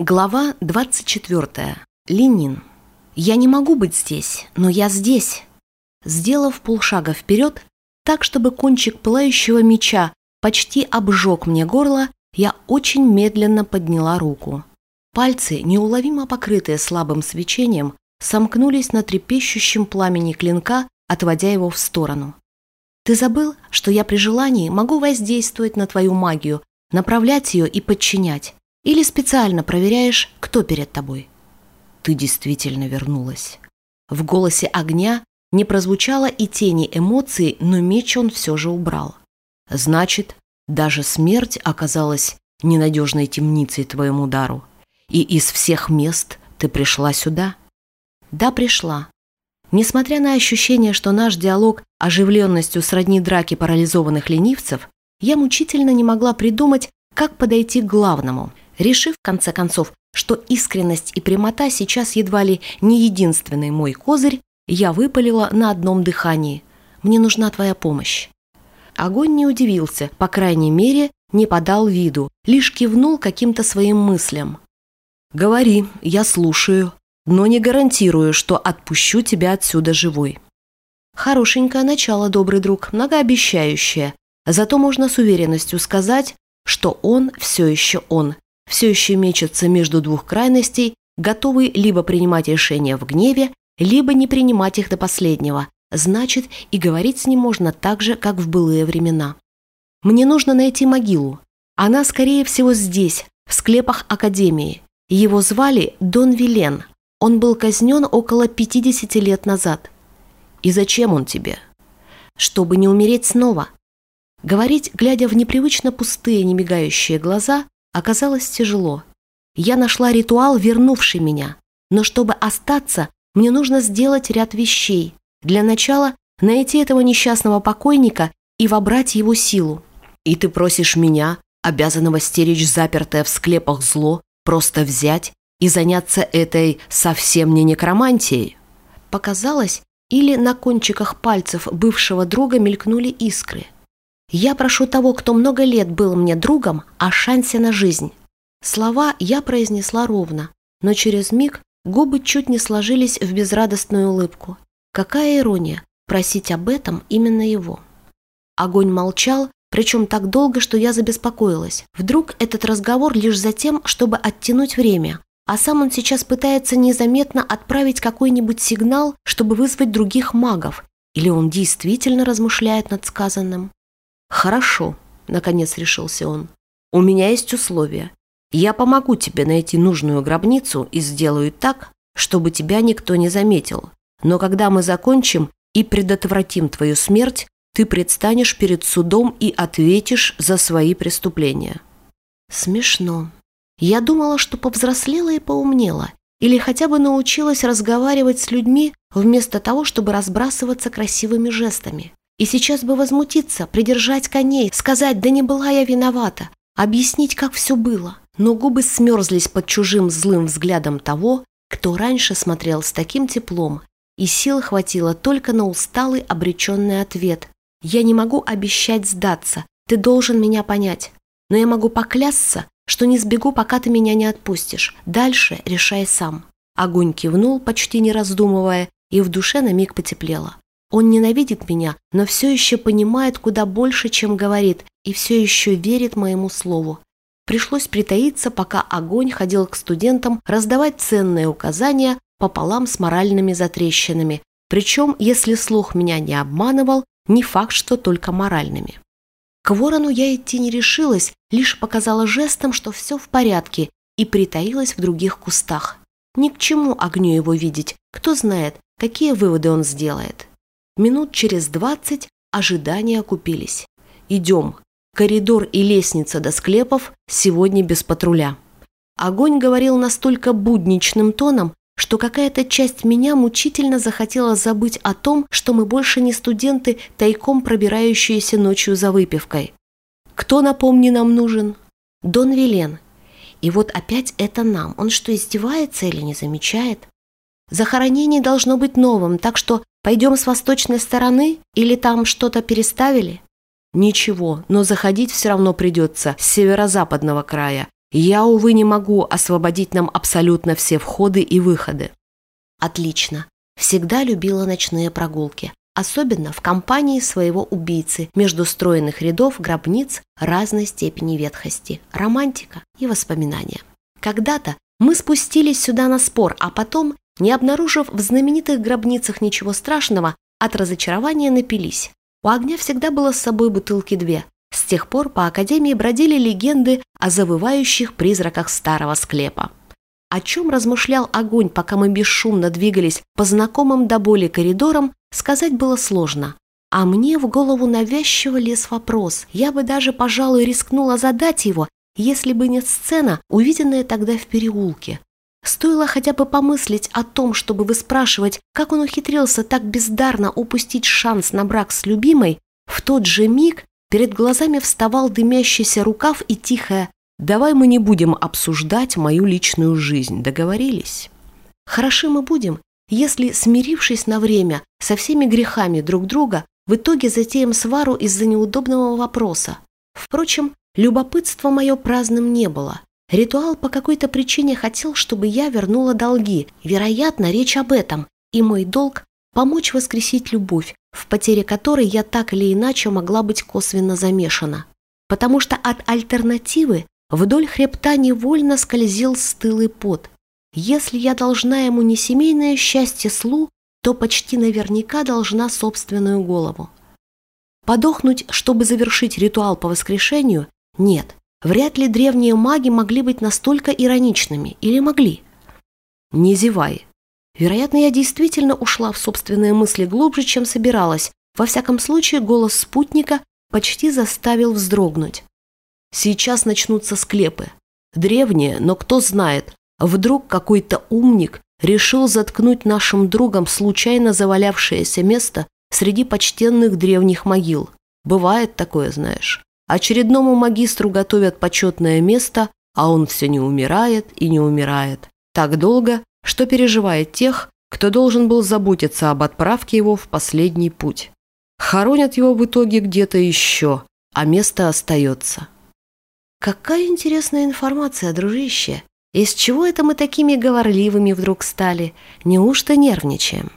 Глава 24. Ленин. «Я не могу быть здесь, но я здесь». Сделав полшага вперед, так, чтобы кончик пылающего меча почти обжег мне горло, я очень медленно подняла руку. Пальцы, неуловимо покрытые слабым свечением, сомкнулись на трепещущем пламени клинка, отводя его в сторону. «Ты забыл, что я при желании могу воздействовать на твою магию, направлять ее и подчинять?» Или специально проверяешь, кто перед тобой? Ты действительно вернулась. В голосе огня не прозвучало и тени эмоций, но меч он все же убрал. Значит, даже смерть оказалась ненадежной темницей твоему дару. И из всех мест ты пришла сюда? Да, пришла. Несмотря на ощущение, что наш диалог оживленностью сродни драки парализованных ленивцев, я мучительно не могла придумать, как подойти к главному – решив, в конце концов, что искренность и прямота сейчас едва ли не единственный мой козырь, я выпалила на одном дыхании. «Мне нужна твоя помощь». Огонь не удивился, по крайней мере, не подал виду, лишь кивнул каким-то своим мыслям. «Говори, я слушаю, но не гарантирую, что отпущу тебя отсюда живой». Хорошенькое начало, добрый друг, многообещающее. Зато можно с уверенностью сказать, что он все еще он, все еще мечется между двух крайностей, готовый либо принимать решения в гневе, либо не принимать их до последнего. Значит, и говорить с ним можно так же, как в былые времена. Мне нужно найти могилу. Она, скорее всего, здесь, в склепах Академии. Его звали Дон Вилен. Он был казнен около 50 лет назад. И зачем он тебе? Чтобы не умереть снова. Говорить, глядя в непривычно пустые, немигающие глаза, оказалось тяжело. Я нашла ритуал, вернувший меня. Но чтобы остаться, мне нужно сделать ряд вещей. Для начала найти этого несчастного покойника и вобрать его силу. И ты просишь меня, обязанного стеречь запертое в склепах зло, просто взять и заняться этой совсем не некромантией? Показалось, или на кончиках пальцев бывшего друга мелькнули искры. Я прошу того, кто много лет был мне другом, о шансе на жизнь. Слова я произнесла ровно, но через миг губы чуть не сложились в безрадостную улыбку. Какая ирония, просить об этом именно его. Огонь молчал, причем так долго, что я забеспокоилась. Вдруг этот разговор лишь за тем, чтобы оттянуть время, а сам он сейчас пытается незаметно отправить какой-нибудь сигнал, чтобы вызвать других магов, или он действительно размышляет над сказанным. «Хорошо», — наконец решился он. «У меня есть условия. Я помогу тебе найти нужную гробницу и сделаю так, чтобы тебя никто не заметил. Но когда мы закончим и предотвратим твою смерть, ты предстанешь перед судом и ответишь за свои преступления». Смешно. Я думала, что повзрослела и поумнела, или хотя бы научилась разговаривать с людьми вместо того, чтобы разбрасываться красивыми жестами. И сейчас бы возмутиться, придержать коней, сказать «да не была я виновата», объяснить, как все было. Но губы смерзлись под чужим злым взглядом того, кто раньше смотрел с таким теплом, и сил хватило только на усталый обреченный ответ. «Я не могу обещать сдаться, ты должен меня понять, но я могу поклясться, что не сбегу, пока ты меня не отпустишь. Дальше решай сам». Огонь кивнул, почти не раздумывая, и в душе на миг потеплело. Он ненавидит меня, но все еще понимает куда больше, чем говорит, и все еще верит моему слову. Пришлось притаиться, пока огонь ходил к студентам раздавать ценные указания пополам с моральными затрещинами. Причем, если слух меня не обманывал, не факт, что только моральными. К ворону я идти не решилась, лишь показала жестом, что все в порядке, и притаилась в других кустах. Ни к чему огню его видеть, кто знает, какие выводы он сделает. Минут через двадцать ожидания окупились. «Идем. Коридор и лестница до склепов сегодня без патруля». Огонь говорил настолько будничным тоном, что какая-то часть меня мучительно захотела забыть о том, что мы больше не студенты, тайком пробирающиеся ночью за выпивкой. Кто, напомни, нам нужен? Дон Вилен. И вот опять это нам. Он что, издевается или не замечает? Захоронение должно быть новым, так что Пойдем с восточной стороны или там что-то переставили? Ничего, но заходить все равно придется с северо-западного края. Я, увы, не могу освободить нам абсолютно все входы и выходы. Отлично. Всегда любила ночные прогулки. Особенно в компании своего убийцы между стройных рядов гробниц разной степени ветхости, романтика и воспоминания. Когда-то мы спустились сюда на спор, а потом, не обнаружив в знаменитых гробницах ничего страшного, от разочарования напились. У огня всегда было с собой бутылки две. С тех пор по Академии бродили легенды о завывающих призраках старого склепа. О чем размышлял огонь, пока мы бесшумно двигались по знакомым до боли коридорам, сказать было сложно. А мне в голову навязчиво лез вопрос. Я бы даже, пожалуй, рискнула задать его, если бы не сцена, увиденная тогда в переулке. Стоило хотя бы помыслить о том, чтобы выспрашивать, как он ухитрился так бездарно упустить шанс на брак с любимой, в тот же миг перед глазами вставал дымящийся рукав и тихое «Давай мы не будем обсуждать мою личную жизнь, договорились?» Хороши мы будем, если, смирившись на время со всеми грехами друг друга, в итоге затеем свару из-за неудобного вопроса. Впрочем, любопытства мое праздным не было. Ритуал по какой-то причине хотел, чтобы я вернула долги. Вероятно, речь об этом. И мой долг – помочь воскресить любовь, в потере которой я так или иначе могла быть косвенно замешана. Потому что от альтернативы вдоль хребта невольно скользил стылый пот. Если я должна ему не семейное счастье слу, то почти наверняка должна собственную голову. Подохнуть, чтобы завершить ритуал по воскрешению? Нет. Вряд ли древние маги могли быть настолько ироничными. Или могли? Не зевай. Вероятно, я действительно ушла в собственные мысли глубже, чем собиралась. Во всяком случае, голос спутника почти заставил вздрогнуть. Сейчас начнутся склепы. Древние, но кто знает, вдруг какой-то умник решил заткнуть нашим другом случайно завалявшееся место среди почтенных древних могил. Бывает такое, знаешь. Очередному магистру готовят почетное место, а он все не умирает и не умирает. Так долго, что переживает тех, кто должен был заботиться об отправке его в последний путь. Хоронят его в итоге где-то еще, а место остается. Какая интересная информация, дружище. Из чего это мы такими говорливыми вдруг стали? Неужто нервничаем?